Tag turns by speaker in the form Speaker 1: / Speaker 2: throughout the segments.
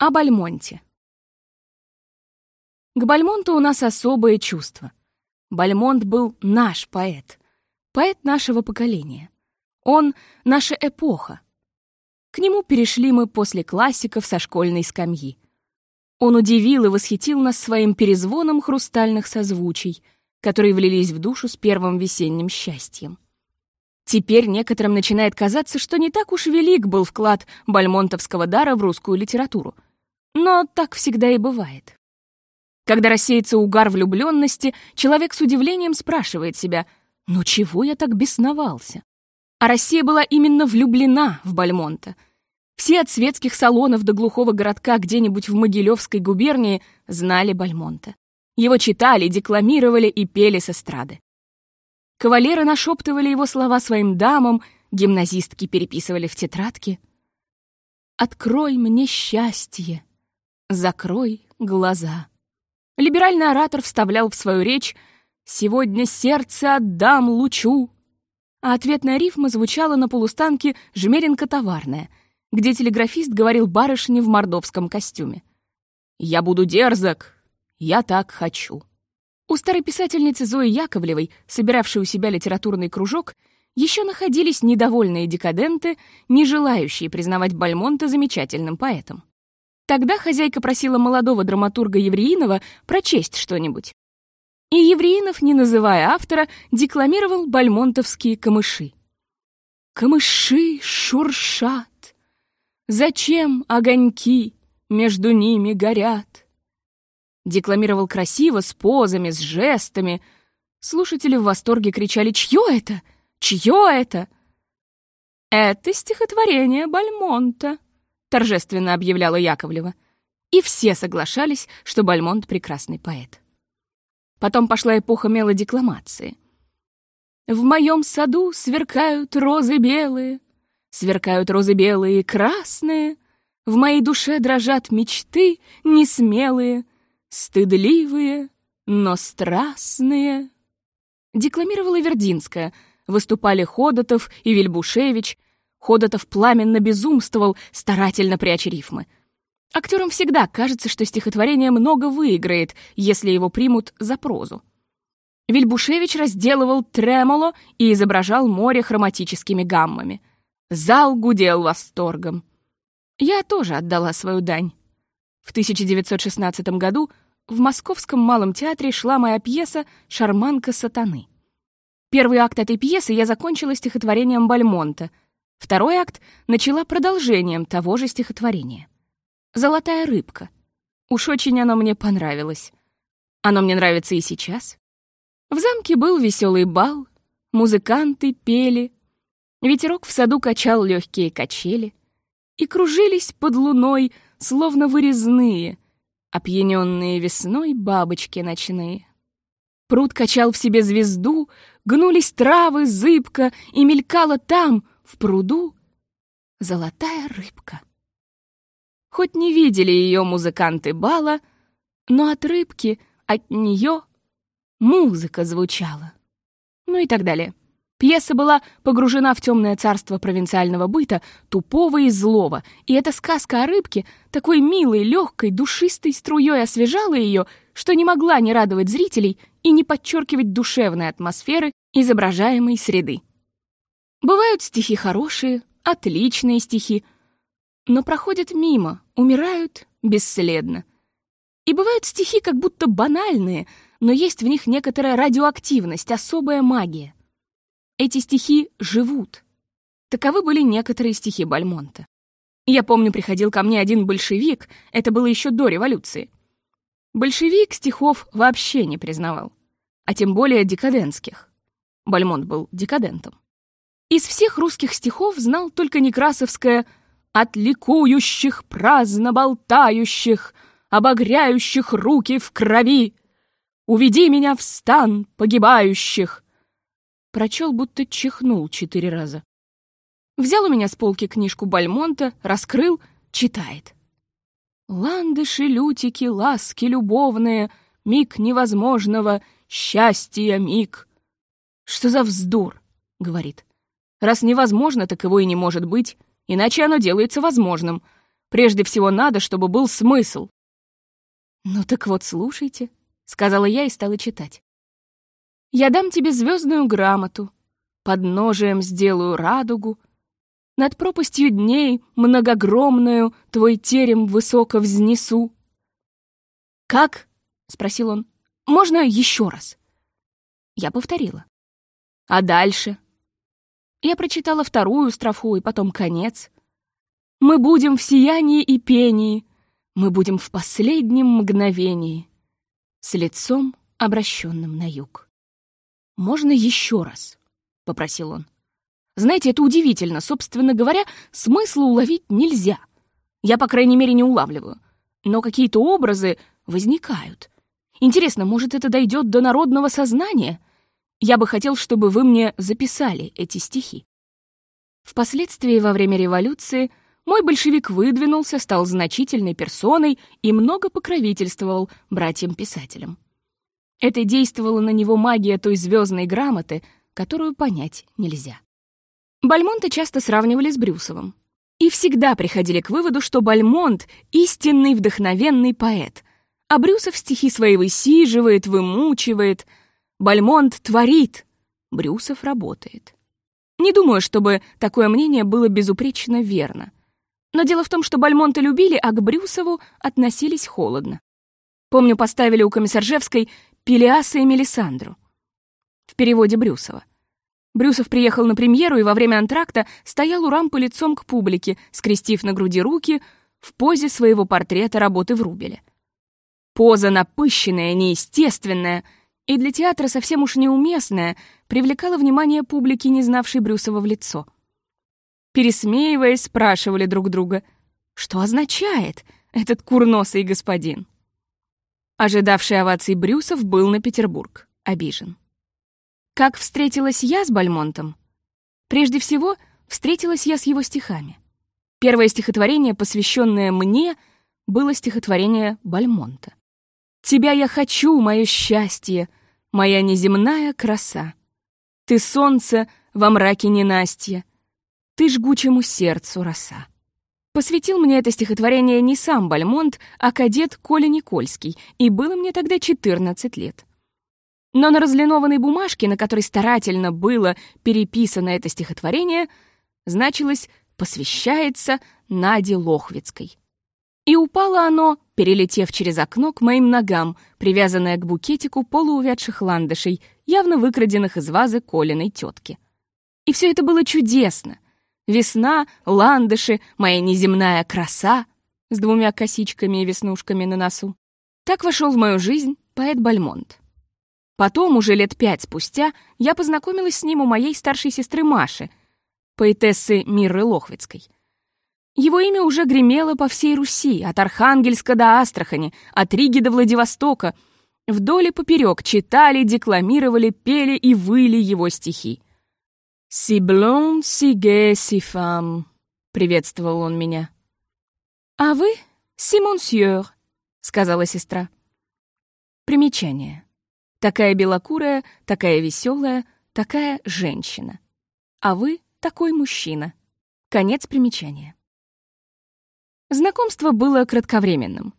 Speaker 1: О Бальмонте. К Бальмонту у нас особое чувство. Бальмонт был наш поэт, поэт нашего поколения. Он — наша эпоха. К нему перешли мы после классиков со школьной скамьи. Он удивил и восхитил нас своим перезвоном хрустальных созвучий, которые влились в душу с первым весенним счастьем. Теперь некоторым начинает казаться, что не так уж велик был вклад бальмонтовского дара в русскую литературу — но так всегда и бывает. Когда рассеется угар влюбленности, человек с удивлением спрашивает себя, «Ну чего я так бесновался?» А Россия была именно влюблена в Бальмонта. Все от светских салонов до глухого городка где-нибудь в Могилевской губернии знали Бальмонта. Его читали, декламировали и пели с эстрады. Кавалеры нашептывали его слова своим дамам, гимназистки переписывали в тетрадки. «Открой мне счастье, Закрой глаза. Либеральный оратор вставлял в свою речь «Сегодня сердце отдам лучу», а ответная рифма звучала на полустанке «Жмеренко-товарная», где телеграфист говорил барышне в мордовском костюме. «Я буду дерзок, я так хочу». У старой писательницы Зои Яковлевой, собиравшей у себя литературный кружок, еще находились недовольные декаденты, не желающие признавать Бальмонта замечательным поэтом. Тогда хозяйка просила молодого драматурга Евреинова прочесть что-нибудь. И Евреинов, не называя автора, декламировал бальмонтовские камыши. «Камыши шуршат, зачем огоньки между ними горят?» Декламировал красиво, с позами, с жестами. Слушатели в восторге кричали «Чье это? Чье это?» «Это стихотворение Бальмонта», — торжественно объявляла Яковлева. И все соглашались, что Бальмонт — прекрасный поэт. Потом пошла эпоха мелодекламации. «В моем саду сверкают розы белые, сверкают розы белые и красные, в моей душе дрожат мечты несмелые, стыдливые, но страстные». Декламировала Вердинская, выступали Ходотов и Вильбушевич, Ходотов пламенно безумствовал, старательно пряча рифмы. Актерам всегда кажется, что стихотворение много выиграет, если его примут за прозу. Вильбушевич разделывал тремоло и изображал море хроматическими гаммами. Зал гудел восторгом. Я тоже отдала свою дань. В 1916 году в Московском малом театре шла моя пьеса «Шарманка сатаны». Первый акт этой пьесы я закончила стихотворением Бальмонта — Второй акт начала продолжением того же стихотворения. «Золотая рыбка». Уж очень оно мне понравилось. Оно мне нравится и сейчас. В замке был веселый бал, музыканты пели, ветерок в саду качал легкие качели, и кружились под луной, словно вырезные, опьяненные весной бабочки ночные. Пруд качал в себе звезду, гнулись травы зыбко, и мелькала там — в пруду золотая рыбка. Хоть не видели ее музыканты бала, но от рыбки, от нее музыка звучала. Ну и так далее. Пьеса была погружена в темное царство провинциального быта, тупого и злого, и эта сказка о рыбке такой милой, легкой, душистой струей освежала ее, что не могла не радовать зрителей и не подчеркивать душевной атмосферы изображаемой среды. Бывают стихи хорошие, отличные стихи, но проходят мимо, умирают бесследно. И бывают стихи как будто банальные, но есть в них некоторая радиоактивность, особая магия. Эти стихи живут. Таковы были некоторые стихи Бальмонта. Я помню, приходил ко мне один большевик, это было еще до революции. Большевик стихов вообще не признавал, а тем более декадентских. Бальмонт был декадентом. Из всех русских стихов знал только Некрасовское «От ликующих, праздно болтающих, обогряющих руки в крови, уведи меня в стан погибающих». Прочел, будто чихнул четыре раза. Взял у меня с полки книжку Бальмонта, раскрыл, читает. «Ландыши, лютики, ласки любовные, миг невозможного, счастья миг». «Что за вздор?» — говорит. Раз невозможно, так его и не может быть, иначе оно делается возможным. Прежде всего надо, чтобы был смысл. «Ну так вот, слушайте», — сказала я и стала читать. «Я дам тебе звездную грамоту, под ножием сделаю радугу, над пропастью дней многогромную твой терем высоко взнесу». «Как?» — спросил он. «Можно еще раз?» Я повторила. «А дальше?» Я прочитала вторую строфу и потом конец. «Мы будем в сиянии и пении, мы будем в последнем мгновении, с лицом, обращенным на юг». «Можно еще раз?» — попросил он. «Знаете, это удивительно. Собственно говоря, смысла уловить нельзя. Я, по крайней мере, не улавливаю. Но какие-то образы возникают. Интересно, может, это дойдет до народного сознания?» Я бы хотел, чтобы вы мне записали эти стихи. Впоследствии, во время революции, мой большевик выдвинулся, стал значительной персоной и много покровительствовал братьям-писателям. Это действовала на него магия той звездной грамоты, которую понять нельзя. Бальмонта часто сравнивали с Брюсовым. И всегда приходили к выводу, что Бальмонт — истинный вдохновенный поэт, а Брюсов стихи свои высиживает, вымучивает — Бальмонт творит, Брюсов работает. Не думаю, чтобы такое мнение было безупречно верно. Но дело в том, что Бальмонта любили, а к Брюсову относились холодно. Помню, поставили у Комиссаржевской Пелиаса и Мелисандру. В переводе Брюсова. Брюсов приехал на премьеру и во время антракта стоял у рампы лицом к публике, скрестив на груди руки в позе своего портрета работы в Рубеле. Поза напыщенная, неестественная — и для театра совсем уж неуместная, привлекала внимание публики, не знавшей Брюсова в лицо. Пересмеиваясь, спрашивали друг друга, что означает этот курносый господин. Ожидавший оваций Брюсов был на Петербург, обижен. Как встретилась я с Бальмонтом? Прежде всего, встретилась я с его стихами. Первое стихотворение, посвященное мне, было стихотворение Бальмонта. «Тебя я хочу, мое счастье, моя неземная краса. Ты солнце во мраке ненастья, ты жгучему сердцу роса. Посвятил мне это стихотворение не сам Бальмонт, а кадет Коля Никольский, и было мне тогда 14 лет. Но на разлинованной бумажке, на которой старательно было переписано это стихотворение, значилось «Посвящается Наде Лохвицкой». И упало оно, перелетев через окно к моим ногам, привязанное к букетику полуувядших ландышей, явно выкраденных из вазы Колиной тетки. И все это было чудесно. Весна, ландыши, моя неземная краса с двумя косичками и веснушками на носу. Так вошел в мою жизнь поэт Бальмонт. Потом, уже лет пять спустя, я познакомилась с ним у моей старшей сестры Маши, поэтессы Мирры Лохвицкой — его имя уже гремело по всей Руси, от Архангельска до Астрахани, от Риги до Владивостока. Вдоль и поперек читали, декламировали, пели и выли его стихи. «Си блон, си ге, си фам», — приветствовал он меня. «А вы — си монсьёр», — сказала сестра. Примечание. Такая белокурая, такая веселая, такая женщина. А вы — такой мужчина. Конец примечания. Знакомство было кратковременным.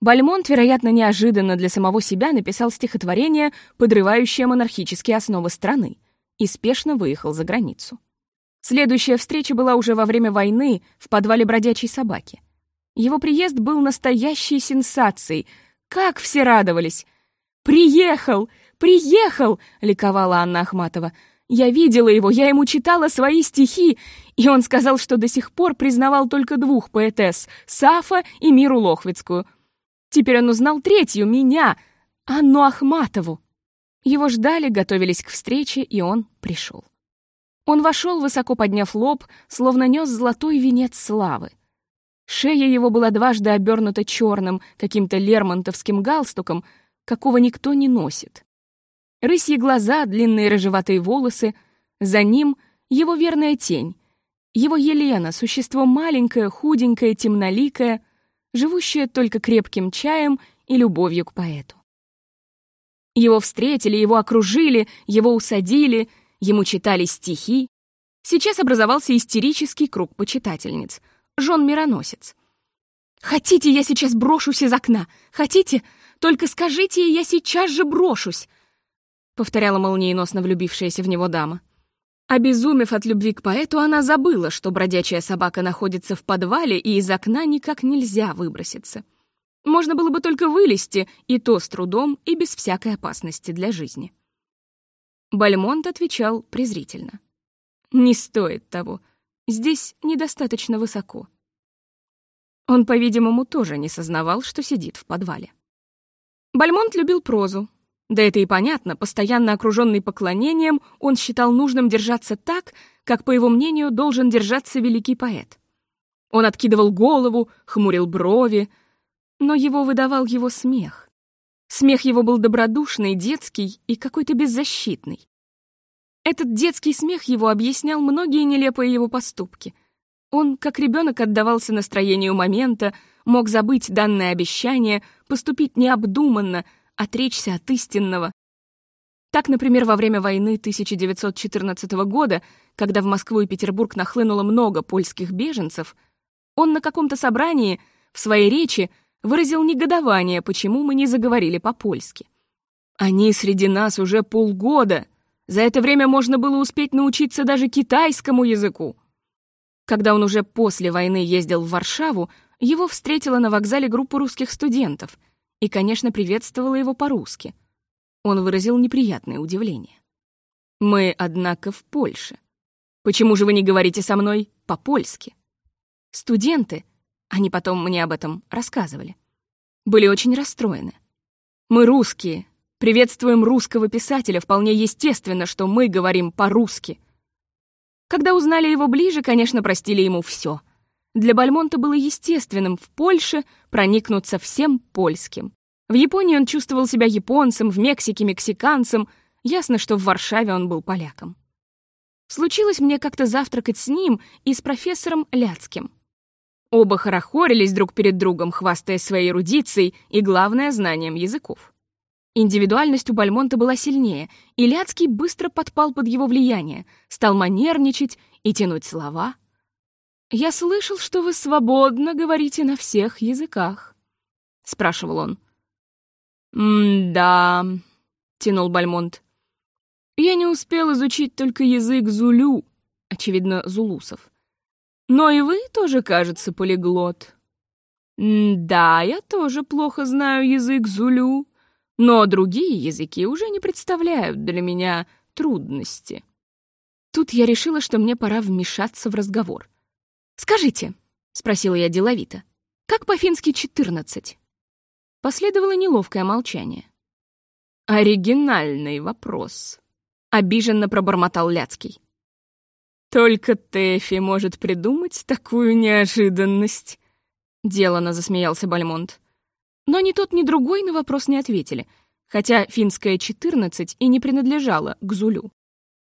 Speaker 1: Бальмонт, вероятно, неожиданно для самого себя написал стихотворение, подрывающее монархические основы страны, и спешно выехал за границу. Следующая встреча была уже во время войны в подвале бродячей собаки. Его приезд был настоящей сенсацией. Как все радовались! «Приехал! Приехал!» — ликовала Анна Ахматова — я видела его, я ему читала свои стихи, и он сказал, что до сих пор признавал только двух поэтесс — Сафа и Миру Лохвицкую. Теперь он узнал третью, меня, Анну Ахматову. Его ждали, готовились к встрече, и он пришел. Он вошел, высоко подняв лоб, словно нес золотой венец славы. Шея его была дважды обернута черным, каким-то лермонтовским галстуком, какого никто не носит. Рысьи глаза, длинные рыжеватые волосы. За ним его верная тень. Его Елена, существо маленькое, худенькое, темноликое, живущее только крепким чаем и любовью к поэту. Его встретили, его окружили, его усадили, ему читали стихи. Сейчас образовался истерический круг почитательниц. Жон Мироносец. Хотите, я сейчас брошусь из окна? Хотите? Только скажите, и я сейчас же брошусь!» Повторяла молниеносно влюбившаяся в него дама. Обезумев от любви к поэту, она забыла, что бродячая собака находится в подвале и из окна никак нельзя выброситься. Можно было бы только вылезти, и то с трудом и без всякой опасности для жизни. Бальмонт отвечал презрительно. «Не стоит того. Здесь недостаточно высоко». Он, по-видимому, тоже не сознавал, что сидит в подвале. Бальмонт любил прозу, да это и понятно, постоянно окруженный поклонением, он считал нужным держаться так, как, по его мнению, должен держаться великий поэт. Он откидывал голову, хмурил брови, но его выдавал его смех. Смех его был добродушный, детский и какой-то беззащитный. Этот детский смех его объяснял многие нелепые его поступки. Он, как ребенок, отдавался настроению момента, мог забыть данное обещание, поступить необдуманно — отречься от истинного. Так, например, во время войны 1914 года, когда в Москву и Петербург нахлынуло много польских беженцев, он на каком-то собрании в своей речи выразил негодование, почему мы не заговорили по-польски. «Они среди нас уже полгода. За это время можно было успеть научиться даже китайскому языку». Когда он уже после войны ездил в Варшаву, его встретила на вокзале группа русских студентов — и, конечно, приветствовала его по-русски. Он выразил неприятное удивление. «Мы, однако, в Польше. Почему же вы не говорите со мной по-польски?» Студенты, они потом мне об этом рассказывали, были очень расстроены. «Мы русские, приветствуем русского писателя, вполне естественно, что мы говорим по-русски». Когда узнали его ближе, конечно, простили ему все — для Бальмонта было естественным в Польше проникнуться всем польским. В Японии он чувствовал себя японцем, в Мексике — мексиканцем. Ясно, что в Варшаве он был поляком. Случилось мне как-то завтракать с ним и с профессором Ляцким. Оба хорохорились друг перед другом, хвастаясь своей эрудицией и, главное, знанием языков. Индивидуальность у Бальмонта была сильнее, и Ляцкий быстро подпал под его влияние, стал манерничать и тянуть слова — «Я слышал, что вы свободно говорите на всех языках», — спрашивал он. «М-да», — тянул Бальмонт. «Я не успел изучить только язык зулю, очевидно, зулусов. Но и вы тоже, кажется, полиглот». «Да, я тоже плохо знаю язык зулю, но другие языки уже не представляют для меня трудности». Тут я решила, что мне пора вмешаться в разговор. «Скажите», — спросила я деловито, — «как по-фински четырнадцать?» Последовало неловкое молчание. «Оригинальный вопрос», — обиженно пробормотал Ляцкий. «Только Тэфи может придумать такую неожиданность», — делано засмеялся Бальмонт. Но ни тот, ни другой на вопрос не ответили, хотя финская четырнадцать и не принадлежала к Зулю.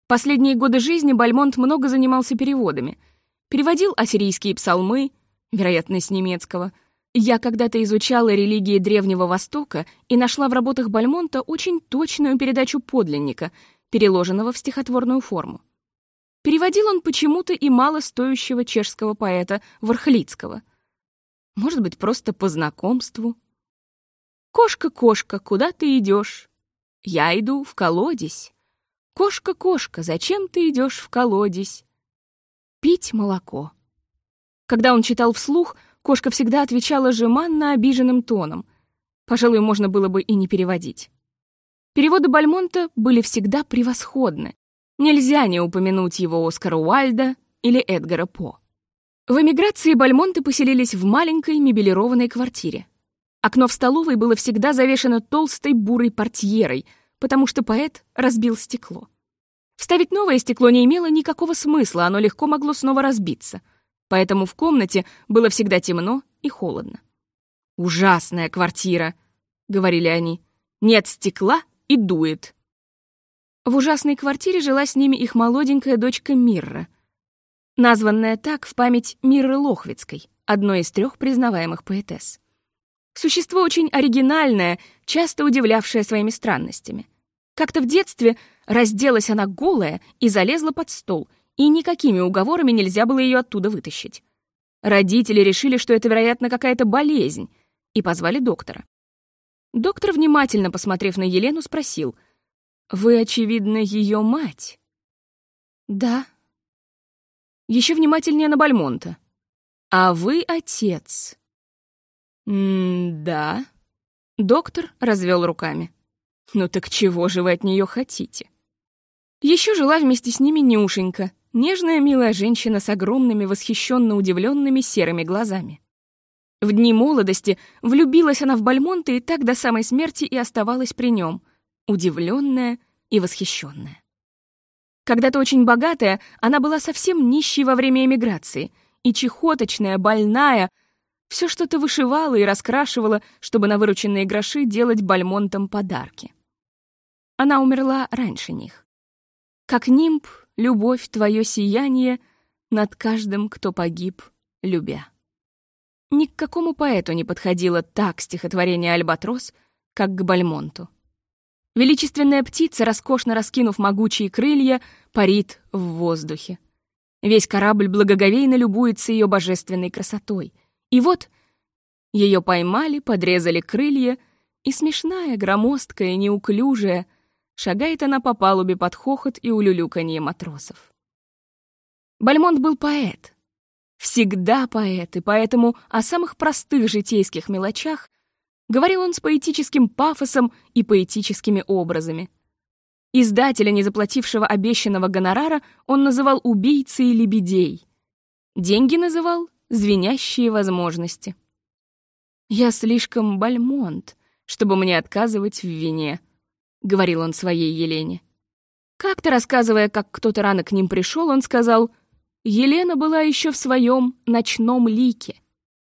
Speaker 1: Последние годы жизни Бальмонт много занимался переводами — переводил ассирийские псалмы, вероятно, с немецкого. Я когда-то изучала религии Древнего Востока и нашла в работах Бальмонта очень точную передачу подлинника, переложенного в стихотворную форму. Переводил он почему-то и мало стоящего чешского поэта Вархлицкого. Может быть, просто по знакомству. «Кошка, кошка, куда ты идешь? Я иду в колодец. Кошка, кошка, зачем ты идешь в колодец? Пить молоко. Когда он читал вслух, кошка всегда отвечала жеманно обиженным тоном. Пожалуй, можно было бы и не переводить. Переводы Бальмонта были всегда превосходны. Нельзя не упомянуть его Оскара Уальда или Эдгара По. В эмиграции Бальмонты поселились в маленькой мебелированной квартире. Окно в столовой было всегда завешено толстой бурой портьерой, потому что поэт разбил стекло. Вставить новое стекло не имело никакого смысла, оно легко могло снова разбиться. Поэтому в комнате было всегда темно и холодно. «Ужасная квартира», — говорили они. «Нет стекла и дует». В ужасной квартире жила с ними их молоденькая дочка Мирра, названная так в память Мирры Лохвицкой, одной из трех признаваемых поэтесс. Существо очень оригинальное, часто удивлявшее своими странностями — как-то в детстве разделась она голая и залезла под стол, и никакими уговорами нельзя было ее оттуда вытащить. Родители решили, что это, вероятно, какая-то болезнь, и позвали доктора. Доктор, внимательно посмотрев на Елену, спросил, «Вы, очевидно, ее мать?» «Да». Еще внимательнее на Бальмонта. «А вы отец?» «М-да». Доктор развел руками. «Ну так чего же вы от нее хотите?» Еще жила вместе с ними Нюшенька, нежная милая женщина с огромными восхищенно удивленными серыми глазами. В дни молодости влюбилась она в Бальмонта и так до самой смерти и оставалась при нем, удивленная и восхищенная. Когда-то очень богатая, она была совсем нищей во время эмиграции, и чехоточная, больная, все что-то вышивала и раскрашивала, чтобы на вырученные гроши делать Бальмонтам подарки. Она умерла раньше них. Как нимб, любовь твое сияние над каждым, кто погиб, любя. Ни к какому поэту не подходило так стихотворение «Альбатрос», как к Бальмонту. Величественная птица, роскошно раскинув могучие крылья, парит в воздухе. Весь корабль благоговейно любуется ее божественной красотой. И вот ее поймали, подрезали крылья, и смешная, громоздкая, неуклюжая, шагает она по палубе под хохот и улюлюканье матросов. Бальмонт был поэт, всегда поэт, и поэтому о самых простых житейских мелочах говорил он с поэтическим пафосом и поэтическими образами. Издателя, не заплатившего обещанного гонорара, он называл убийцей лебедей. Деньги называл звенящие возможности. «Я слишком бальмонт, чтобы мне отказывать в вине», — говорил он своей Елене. Как-то рассказывая, как кто-то рано к ним пришел, он сказал — Елена была еще в своем ночном лике.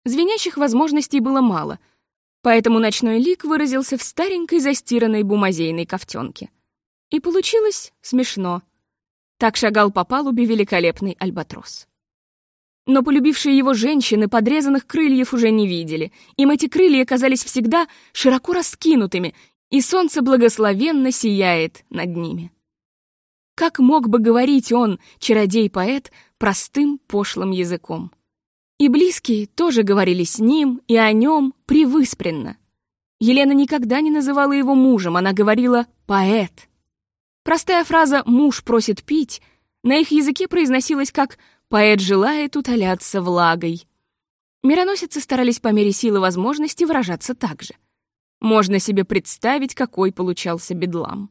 Speaker 1: Звенящих возможностей было мало, поэтому ночной лик выразился в старенькой застиранной бумазейной ковтенке. И получилось смешно. Так шагал по палубе великолепный альбатрос. Но полюбившие его женщины подрезанных крыльев уже не видели. Им эти крылья казались всегда широко раскинутыми, и солнце благословенно сияет над ними. Как мог бы говорить он, чародей-поэт, простым пошлым языком? И близкие тоже говорили с ним и о нем привыспренно. Елена никогда не называла его мужем, она говорила «поэт». Простая фраза «муж просит пить» на их языке произносилась как «поэт желает утоляться влагой». Мироносицы старались по мере силы возможности выражаться так же. Можно себе представить, какой получался бедлам.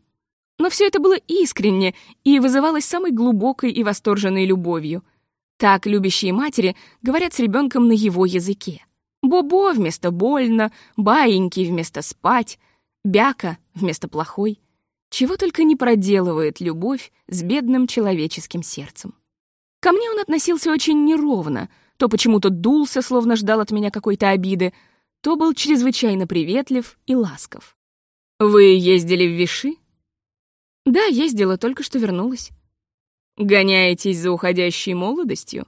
Speaker 1: Но все это было искренне и вызывалось самой глубокой и восторженной любовью. Так любящие матери говорят с ребенком на его языке. Бобо вместо больно, баиньки вместо спать, бяка вместо плохой. Чего только не проделывает любовь с бедным человеческим сердцем. Ко мне он относился очень неровно, то почему-то дулся, словно ждал от меня какой-то обиды, то был чрезвычайно приветлив и ласков. «Вы ездили в Виши?» Да, ездила, только что вернулась. Гоняетесь за уходящей молодостью?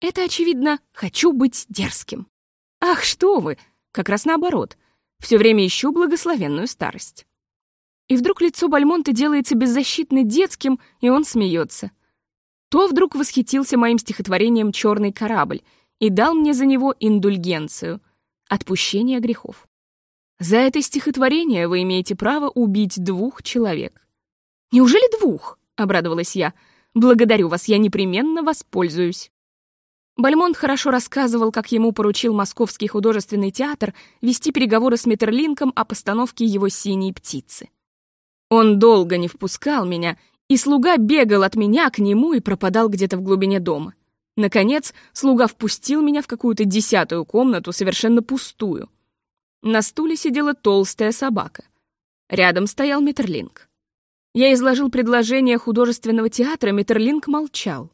Speaker 1: Это, очевидно, хочу быть дерзким. Ах, что вы, как раз наоборот. Все время ищу благословенную старость. И вдруг лицо Бальмонта делается беззащитно детским, и он смеется. То вдруг восхитился моим стихотворением «Черный корабль» и дал мне за него индульгенцию — отпущение грехов. За это стихотворение вы имеете право убить двух человек. «Неужели двух?» — обрадовалась я. «Благодарю вас, я непременно воспользуюсь». Бальмонт хорошо рассказывал, как ему поручил Московский художественный театр вести переговоры с Метерлинком о постановке его «Синей птицы». Он долго не впускал меня, и слуга бегал от меня к нему и пропадал где-то в глубине дома. Наконец, слуга впустил меня в какую-то десятую комнату, совершенно пустую. На стуле сидела толстая собака. Рядом стоял Метерлинк. Я изложил предложение художественного театра, Метерлинг молчал.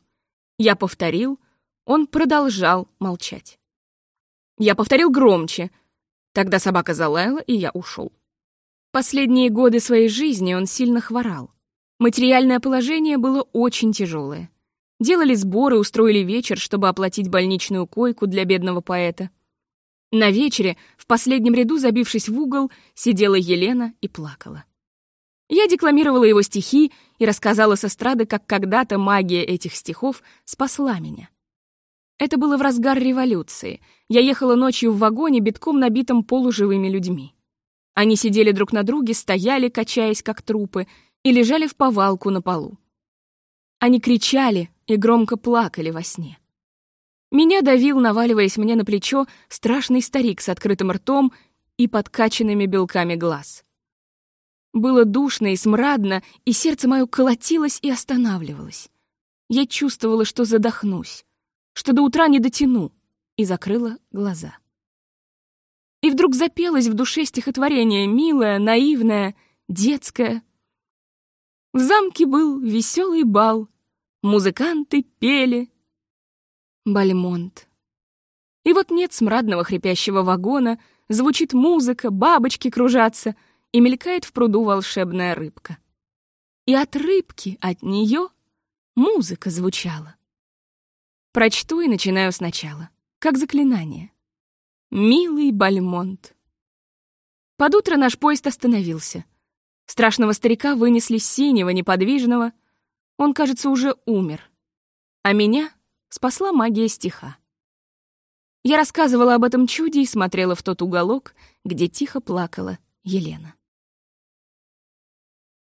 Speaker 1: Я повторил, он продолжал молчать. Я повторил громче. Тогда собака залаяла, и я ушел. Последние годы своей жизни он сильно хворал. Материальное положение было очень тяжелое. Делали сборы, устроили вечер, чтобы оплатить больничную койку для бедного поэта. На вечере, в последнем ряду, забившись в угол, сидела Елена и плакала. Я декламировала его стихи и рассказала с эстрады, как когда-то магия этих стихов спасла меня. Это было в разгар революции. Я ехала ночью в вагоне, битком набитом полуживыми людьми. Они сидели друг на друге, стояли, качаясь как трупы, и лежали в повалку на полу. Они кричали и громко плакали во сне. Меня давил, наваливаясь мне на плечо, страшный старик с открытым ртом и подкачанными белками глаз. Было душно и смрадно, и сердце мое колотилось и останавливалось. Я чувствовала, что задохнусь, что до утра не дотяну, и закрыла глаза. И вдруг запелось в душе стихотворение милое, наивное, детское. В замке был веселый бал, музыканты пели. Бальмонт. И вот нет смрадного хрипящего вагона, звучит музыка, бабочки кружатся — и мелькает в пруду волшебная рыбка. И от рыбки, от нее музыка звучала. Прочту и начинаю сначала, как заклинание. «Милый Бальмонт». Под утро наш поезд остановился. Страшного старика вынесли синего, неподвижного. Он, кажется, уже умер. А меня спасла магия стиха. Я рассказывала об этом чуде и смотрела в тот уголок, где тихо плакала Елена.